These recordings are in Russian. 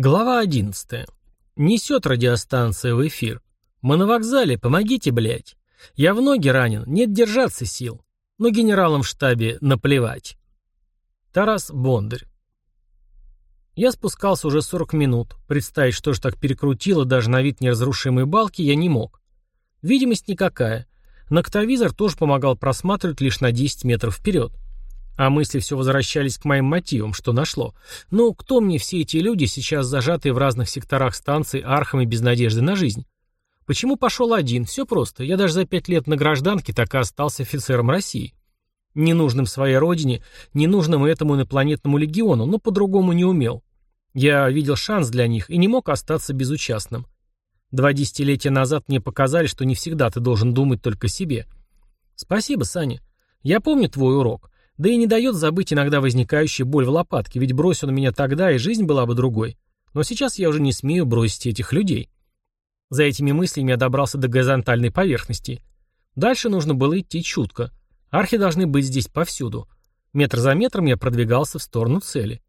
Глава 11. Несет радиостанция в эфир. Мы на вокзале, помогите, блядь. Я в ноги ранен, нет держаться сил. Но генералам в штабе наплевать. Тарас Бондарь. Я спускался уже 40 минут. Представить, что ж так перекрутило даже на вид неразрушимой балки, я не мог. Видимость никакая. Ноктовизор тоже помогал просматривать лишь на 10 метров вперед. А мысли все возвращались к моим мотивам, что нашло. Ну, кто мне все эти люди, сейчас зажатые в разных секторах станции архами без надежды на жизнь? Почему пошел один? Все просто. Я даже за пять лет на гражданке так и остался офицером России. Ненужным своей родине, ненужным этому инопланетному легиону, но по-другому не умел. Я видел шанс для них и не мог остаться безучастным. Два десятилетия назад мне показали, что не всегда ты должен думать только себе. Спасибо, Саня. Я помню твой урок. Да и не дает забыть иногда возникающую боль в лопатке, ведь брось он меня тогда, и жизнь была бы другой. Но сейчас я уже не смею бросить этих людей. За этими мыслями я добрался до горизонтальной поверхности. Дальше нужно было идти чутко. Архи должны быть здесь повсюду. Метр за метром я продвигался в сторону цели.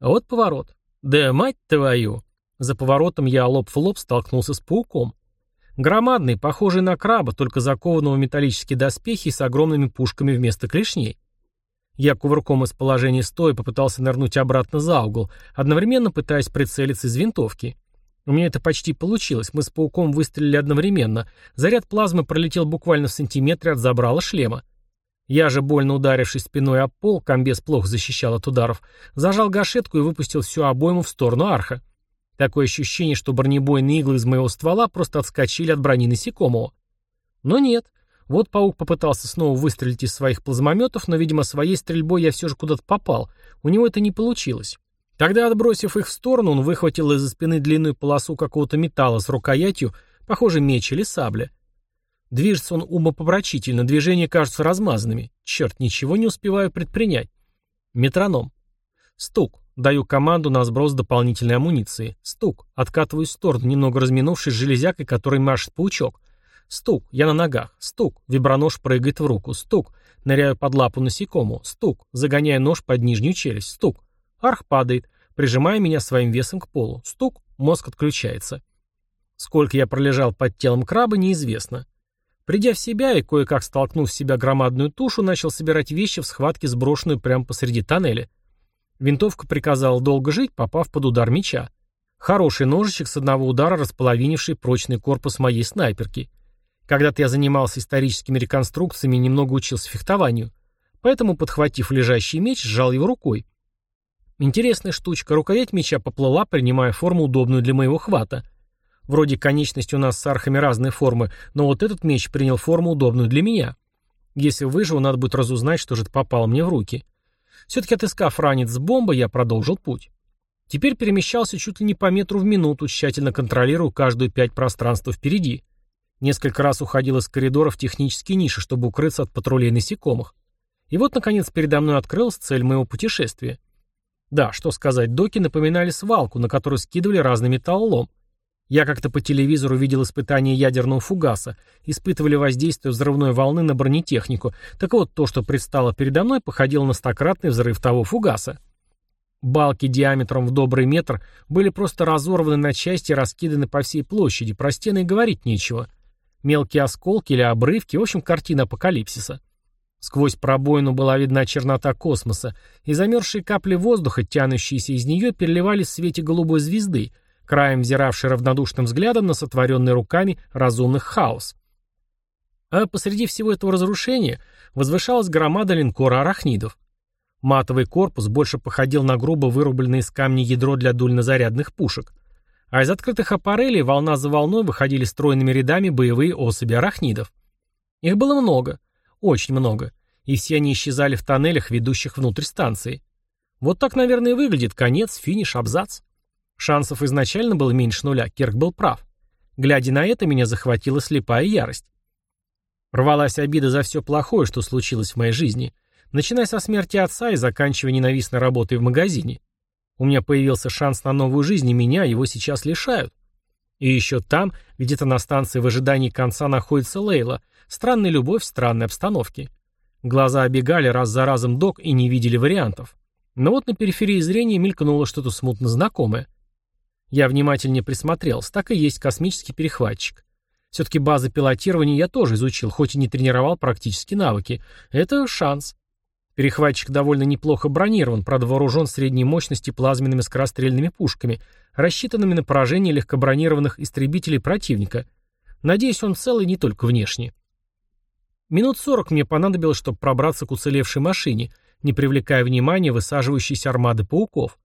А вот поворот. Да мать твою! За поворотом я лоб в лоб столкнулся с пауком. Громадный, похожий на краба, только закованного в металлические доспехи с огромными пушками вместо клешней. Я кувырком из положения стоя попытался нырнуть обратно за угол, одновременно пытаясь прицелиться из винтовки. У меня это почти получилось, мы с пауком выстрелили одновременно. Заряд плазмы пролетел буквально в сантиметре от забрала шлема. Я же, больно ударившись спиной об пол, комбез плохо защищал от ударов, зажал гашетку и выпустил всю обойму в сторону арха. Такое ощущение, что бронебойные иглы из моего ствола просто отскочили от брони насекомого. Но нет, вот паук попытался снова выстрелить из своих плазмометов, но, видимо, своей стрельбой я все же куда-то попал. У него это не получилось. Тогда, отбросив их в сторону, он выхватил из-за спины длинную полосу какого-то металла с рукоятью, похоже, меч или сабля. Движется он умопомрачительно, движения кажутся размазанными. Черт, ничего не успеваю предпринять. Метроном. Стук. Даю команду на сброс дополнительной амуниции. Стук. Откатываю в сторону, немного разминувшись с железякой, которой машет паучок. Стук. Я на ногах. Стук. Вибронож прыгает в руку. Стук. Ныряю под лапу насекомому. Стук. Загоняя нож под нижнюю челюсть. Стук. Арх падает, прижимая меня своим весом к полу. Стук. Мозг отключается. Сколько я пролежал под телом краба, неизвестно. Придя в себя и кое-как столкнув в себя громадную тушу, начал собирать вещи в схватке, сброшенную прямо посреди тоннеля. Винтовка приказала долго жить, попав под удар меча. Хороший ножичек с одного удара, располовинивший прочный корпус моей снайперки. Когда-то я занимался историческими реконструкциями и немного учился фехтованию. Поэтому, подхватив лежащий меч, сжал его рукой. Интересная штучка, рукоять меча поплыла, принимая форму, удобную для моего хвата. Вроде конечности у нас с архами разные формы, но вот этот меч принял форму, удобную для меня. Если выживу, надо будет разузнать, что же это попало мне в руки. Все-таки отыскав ранец с бомбой, я продолжил путь. Теперь перемещался чуть ли не по метру в минуту, тщательно контролируя каждую пять пространства впереди. Несколько раз уходил из коридоров технические ниши, чтобы укрыться от патрулей насекомых. И вот, наконец, передо мной открылась цель моего путешествия. Да, что сказать, доки напоминали свалку, на которую скидывали разный металлолом. Я как-то по телевизору видел испытания ядерного фугаса, испытывали воздействие взрывной волны на бронетехнику. Так вот, то, что предстало передо мной, походило на стократный взрыв того фугаса. Балки диаметром в добрый метр были просто разорваны на части и раскиданы по всей площади, про стены и говорить нечего. Мелкие осколки или обрывки, в общем, картина апокалипсиса. Сквозь пробоину была видна чернота космоса, и замерзшие капли воздуха, тянущиеся из нее, переливались в свете голубой звезды, краем взиравшей равнодушным взглядом на сотворенный руками разумных хаос. А посреди всего этого разрушения возвышалась громада линкора арахнидов. Матовый корпус больше походил на грубо вырубленное из камня ядро для дульнозарядных пушек – а из открытых аппарелей волна за волной выходили стройными рядами боевые особи арахнидов. Их было много, очень много, и все они исчезали в тоннелях, ведущих внутрь станции. Вот так, наверное, и выглядит конец, финиш, абзац. Шансов изначально было меньше нуля, Керк был прав. Глядя на это, меня захватила слепая ярость. Рвалась обида за все плохое, что случилось в моей жизни, начиная со смерти отца и заканчивая ненавистной работой в магазине. У меня появился шанс на новую жизнь, и меня его сейчас лишают. И еще там, где-то на станции в ожидании конца находится Лейла. Странная любовь в странной обстановке. Глаза обегали раз за разом док и не видели вариантов. Но вот на периферии зрения мелькнуло что-то смутно знакомое. Я внимательнее присмотрелся, так и есть космический перехватчик. Все-таки базы пилотирования я тоже изучил, хоть и не тренировал практически навыки. Это шанс. Перехватчик довольно неплохо бронирован, правда вооружен средней мощности плазменными скорострельными пушками, рассчитанными на поражение легкобронированных истребителей противника. Надеюсь, он целый не только внешне. Минут сорок мне понадобилось, чтобы пробраться к уцелевшей машине, не привлекая внимания высаживающейся армады пауков.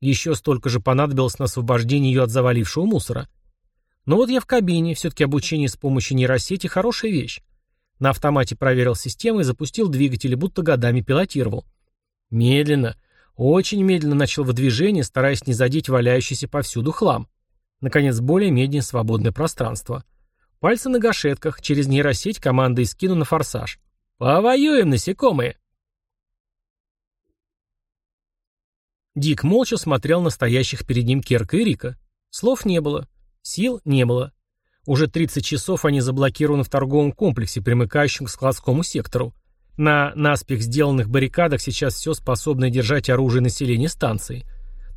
Еще столько же понадобилось на освобождение ее от завалившего мусора. Но вот я в кабине, все-таки обучение с помощью нейросети – хорошая вещь. На автомате проверил систему и запустил двигатели, будто годами пилотировал. Медленно, очень медленно начал выдвижение, стараясь не задеть валяющийся повсюду хлам. Наконец, более-менее свободное пространство. Пальцы на гашетках, через нейросеть команда скину на форсаж. «Повоюем, насекомые!» Дик молча смотрел на стоящих перед ним Керка и Рика. Слов не было. Сил не было. Уже 30 часов они заблокированы в торговом комплексе, примыкающем к складскому сектору. На наспех сделанных баррикадах сейчас все способно держать оружие населения станции.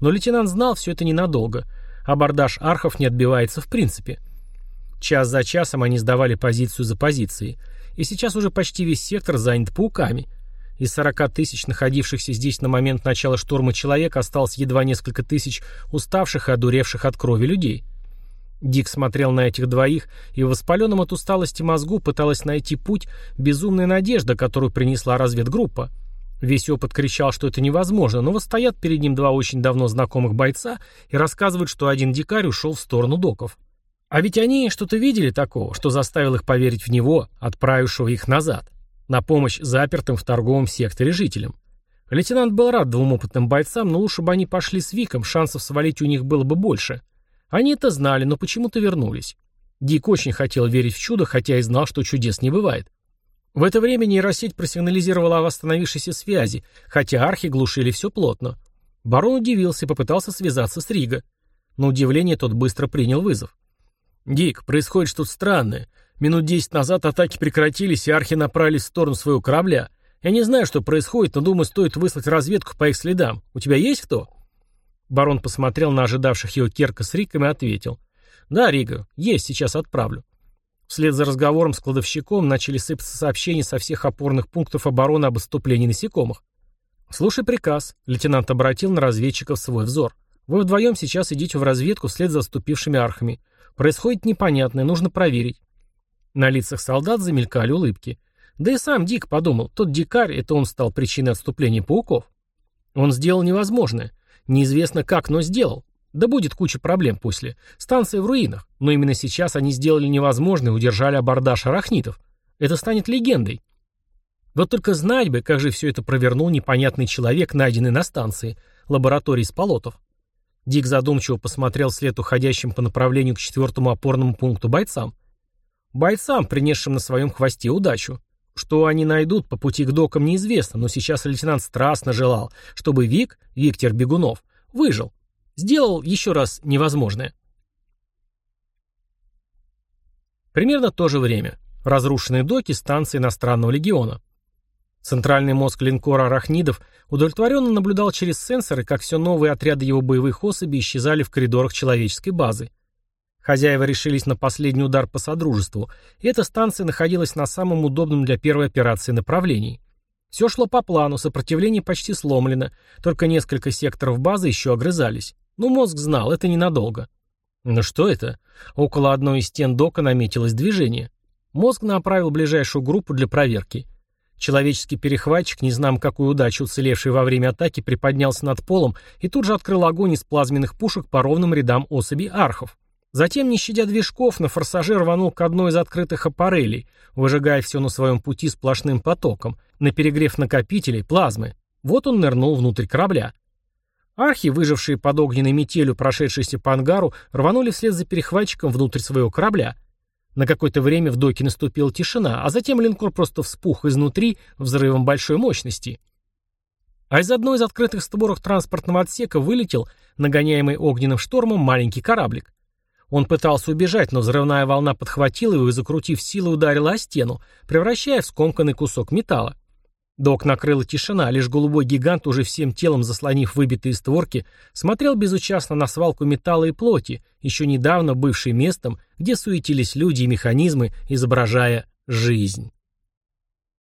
Но лейтенант знал, все это ненадолго. Абордаж архов не отбивается в принципе. Час за часом они сдавали позицию за позицией. И сейчас уже почти весь сектор занят пауками. Из 40 тысяч находившихся здесь на момент начала штурма человек осталось едва несколько тысяч уставших и одуревших от крови людей. Дик смотрел на этих двоих, и в воспаленном от усталости мозгу пыталась найти путь безумная надежда, которую принесла разведгруппа. Весь опыт кричал, что это невозможно, но вот стоят перед ним два очень давно знакомых бойца и рассказывают, что один дикарь ушел в сторону доков. А ведь они что-то видели такого, что заставило их поверить в него, отправившего их назад, на помощь запертым в торговом секторе жителям. Лейтенант был рад двум опытным бойцам, но лучше бы они пошли с Виком, шансов свалить у них было бы больше – они это знали, но почему-то вернулись. Дик очень хотел верить в чудо, хотя и знал, что чудес не бывает. В это время нейросеть просигнализировала о восстановившейся связи, хотя архи глушили все плотно. Барон удивился и попытался связаться с Риго. На удивление тот быстро принял вызов. «Дик, происходит что-то странное. Минут десять назад атаки прекратились, и архи направились в сторону своего корабля. Я не знаю, что происходит, но думаю, стоит выслать разведку по их следам. У тебя есть кто?» Барон посмотрел на ожидавших его Керка с Риком и ответил. «Да, Рига, есть, сейчас отправлю». Вслед за разговором с кладовщиком начали сыпаться сообщения со всех опорных пунктов обороны об отступлении насекомых. «Слушай приказ», — лейтенант обратил на разведчиков свой взор. «Вы вдвоем сейчас идите в разведку вслед за отступившими архами. Происходит непонятное, нужно проверить». На лицах солдат замелькали улыбки. Да и сам Дик подумал, тот дикарь, это он стал причиной отступления пауков. Он сделал невозможное. Неизвестно как, но сделал. Да будет куча проблем после. Станция в руинах. Но именно сейчас они сделали невозможное и удержали абордаж арахнитов. Это станет легендой. Вот только знать бы, как же все это провернул непонятный человек, найденный на станции, лаборатории Сполотов. Дик задумчиво посмотрел вслед уходящим по направлению к четвертому опорному пункту бойцам. Бойцам, принесшим на своем хвосте удачу. Что они найдут по пути к докам неизвестно, но сейчас лейтенант страстно желал, чтобы Вик, Виктор Бегунов, выжил. Сделал еще раз невозможное. Примерно то же время. Разрушенные доки станции иностранного легиона. Центральный мозг линкора «Арахнидов» удовлетворенно наблюдал через сенсоры, как все новые отряды его боевых особей исчезали в коридорах человеческой базы. Хозяева решились на последний удар по Содружеству, и эта станция находилась на самом удобном для первой операции направлении. Все шло по плану, сопротивление почти сломлено, только несколько секторов базы еще огрызались. Но мозг знал, это ненадолго. Но что это? Около одной из стен дока наметилось движение. Мозг направил ближайшую группу для проверки. Человеческий перехватчик, не знам какую удачу уцелевший во время атаки, приподнялся над полом и тут же открыл огонь из плазменных пушек по ровным рядам особей архов. Затем, не щадя движков, на форсаже рванул к одной из открытых аппарелей, выжигая все на своем пути сплошным потоком, на перегрев накопителей, плазмы. Вот он нырнул внутрь корабля. Архи, выжившие под огненной метелью, прошедшиеся по ангару, рванули вслед за перехватчиком внутрь своего корабля. На какое-то время в доке наступила тишина, а затем линкор просто вспух изнутри взрывом большой мощности. А из одной из открытых створок транспортного отсека вылетел, нагоняемый огненным штормом, маленький кораблик. Он пытался убежать, но взрывная волна подхватила его и, закрутив силы, ударила о стену, превращая в скомканный кусок металла. Док накрыла тишина, лишь голубой гигант, уже всем телом заслонив выбитые створки, смотрел безучастно на свалку металла и плоти, еще недавно бывший местом, где суетились люди и механизмы, изображая жизнь.